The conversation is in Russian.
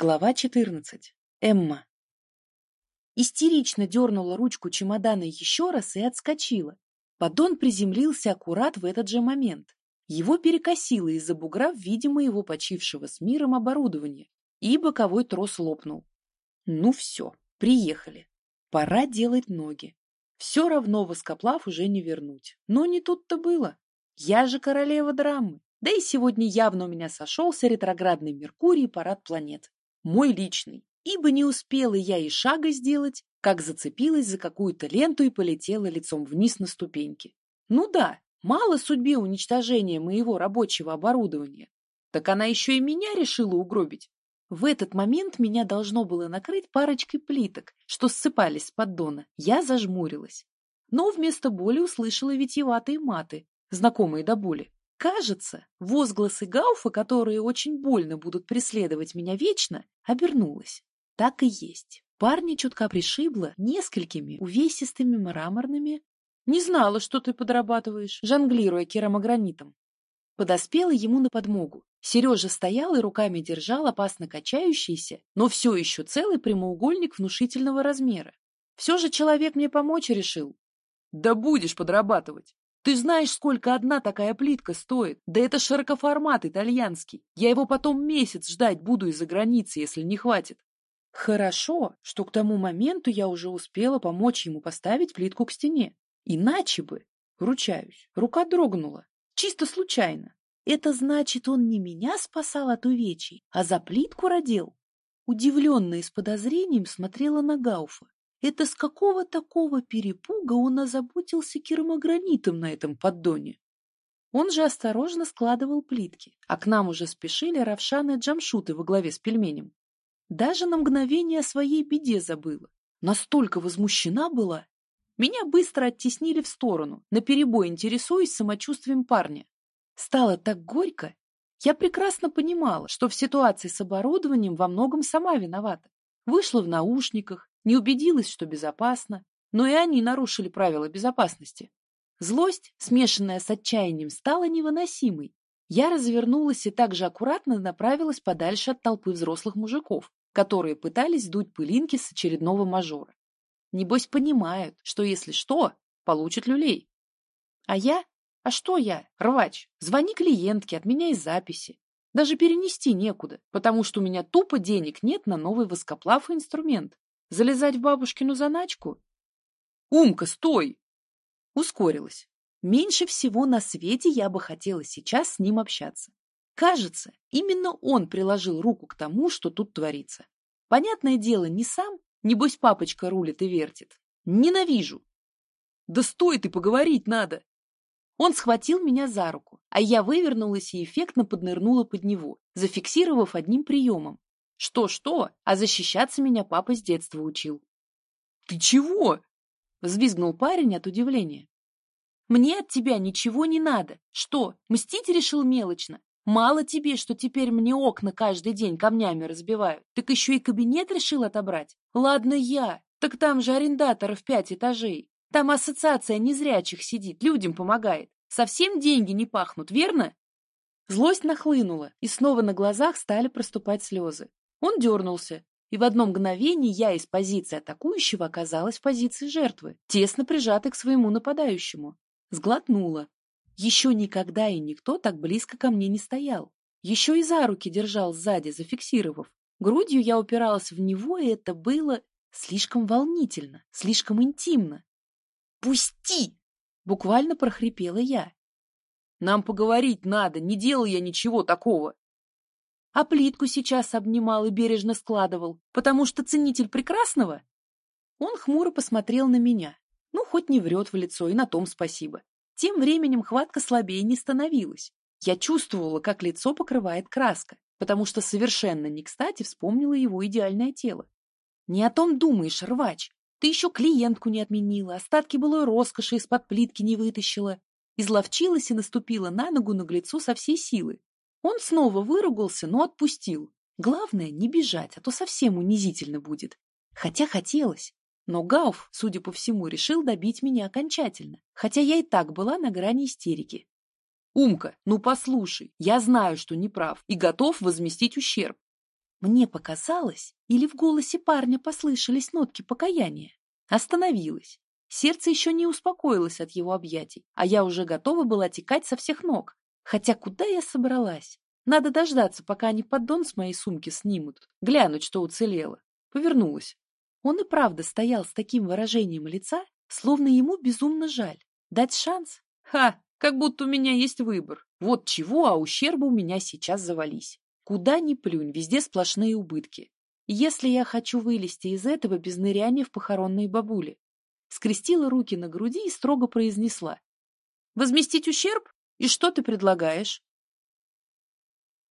Глава 14. Эмма. Истерично дернула ручку чемодана еще раз и отскочила. Поддон приземлился аккурат в этот же момент. Его перекосило из-за бугра в виде моего почившего с миром оборудования, и боковой трос лопнул. Ну все, приехали. Пора делать ноги. Все равно воскоплав уже не вернуть. Но не тут-то было. Я же королева драмы. Да и сегодня явно у меня сошелся ретроградный Меркурий и парад планет мой личный, ибо не успела я и шага сделать, как зацепилась за какую-то ленту и полетела лицом вниз на ступеньки. Ну да, мало судьбе уничтожения моего рабочего оборудования. Так она еще и меня решила угробить. В этот момент меня должно было накрыть парочкой плиток, что ссыпались с поддона. Я зажмурилась. Но вместо боли услышала витиеватые маты, знакомые до боли. Кажется, возгласы Гауфа, которые очень больно будут преследовать меня вечно, обернулась. Так и есть. Парня чутка пришибло несколькими увесистыми мраморными. Не знала, что ты подрабатываешь, жонглируя керамогранитом. Подоспела ему на подмогу. Сережа стоял и руками держал опасно качающийся, но все еще целый прямоугольник внушительного размера. Все же человек мне помочь решил. Да будешь подрабатывать. Ты знаешь, сколько одна такая плитка стоит? Да это широкоформат итальянский. Я его потом месяц ждать буду из-за границы, если не хватит. Хорошо, что к тому моменту я уже успела помочь ему поставить плитку к стене. Иначе бы, ручаюсь, рука дрогнула. Чисто случайно. Это значит, он не меня спасал от увечий, а за плитку родил. Удивленно и с подозрением смотрела на Гауфа. Это с какого такого перепуга он озаботился керамогранитом на этом поддоне? Он же осторожно складывал плитки, а к нам уже спешили Равшан и Джамшуты во главе с пельменем. Даже на мгновение о своей беде забыла. Настолько возмущена была. Меня быстро оттеснили в сторону, наперебой интересуясь самочувствием парня. Стало так горько. Я прекрасно понимала, что в ситуации с оборудованием во многом сама виновата. Вышла в наушниках, не убедилась, что безопасно, но и они нарушили правила безопасности. Злость, смешанная с отчаянием, стала невыносимой. Я развернулась и также аккуратно направилась подальше от толпы взрослых мужиков, которые пытались дуть пылинки с очередного мажора. Небось понимают, что если что, получат люлей. А я? А что я? Рвач. Звони клиентке, отменяй записи. Даже перенести некуда, потому что у меня тупо денег нет на новый воскоплав и инструмент. Залезать в бабушкину заначку? Умка, стой! Ускорилась. Меньше всего на свете я бы хотела сейчас с ним общаться. Кажется, именно он приложил руку к тому, что тут творится. Понятное дело, не сам, небось папочка рулит и вертит. Ненавижу. Да стой ты, поговорить надо. Он схватил меня за руку, а я вывернулась и эффектно поднырнула под него, зафиксировав одним приемом. Что-что, а защищаться меня папа с детства учил. «Ты чего?» — взвизгнул парень от удивления. «Мне от тебя ничего не надо. Что, мстить решил мелочно? Мало тебе, что теперь мне окна каждый день камнями разбивают, так еще и кабинет решил отобрать? Ладно я, так там же арендаторов пять этажей. Там ассоциация незрячих сидит, людям помогает. Совсем деньги не пахнут, верно?» Злость нахлынула, и снова на глазах стали проступать слезы. Он дернулся, и в одно мгновение я из позиции атакующего оказалась в позиции жертвы, тесно прижатой к своему нападающему. Сглотнула. Еще никогда и никто так близко ко мне не стоял. Еще и за руки держал сзади, зафиксировав. Грудью я упиралась в него, и это было слишком волнительно, слишком интимно. «Пусти!» — буквально прохрипела я. «Нам поговорить надо, не делал я ничего такого!» А плитку сейчас обнимал и бережно складывал, потому что ценитель прекрасного? Он хмуро посмотрел на меня. Ну, хоть не врет в лицо, и на том спасибо. Тем временем хватка слабее не становилась. Я чувствовала, как лицо покрывает краска, потому что совершенно не кстати вспомнила его идеальное тело. Не о том думаешь, рвач. Ты еще клиентку не отменила, остатки былой роскоши из-под плитки не вытащила. Изловчилась и наступила на ногу наглецу со всей силы. Он снова выругался, но отпустил. Главное, не бежать, а то совсем унизительно будет. Хотя хотелось. Но Гауф, судя по всему, решил добить меня окончательно, хотя я и так была на грани истерики. «Умка, ну послушай, я знаю, что не прав и готов возместить ущерб. Мне показалось, или в голосе парня послышались нотки покаяния. Остановилась. Сердце еще не успокоилось от его объятий, а я уже готова была текать со всех ног. Хотя куда я собралась? Надо дождаться, пока они поддон с моей сумки снимут, глянуть, что уцелело. Повернулась. Он и правда стоял с таким выражением лица, словно ему безумно жаль. Дать шанс? Ха, как будто у меня есть выбор. Вот чего, а ущерба у меня сейчас завались. Куда ни плюнь, везде сплошные убытки. Если я хочу вылезти из этого без ныряния в похоронные бабули. Скрестила руки на груди и строго произнесла. Возместить ущерб? И что ты предлагаешь?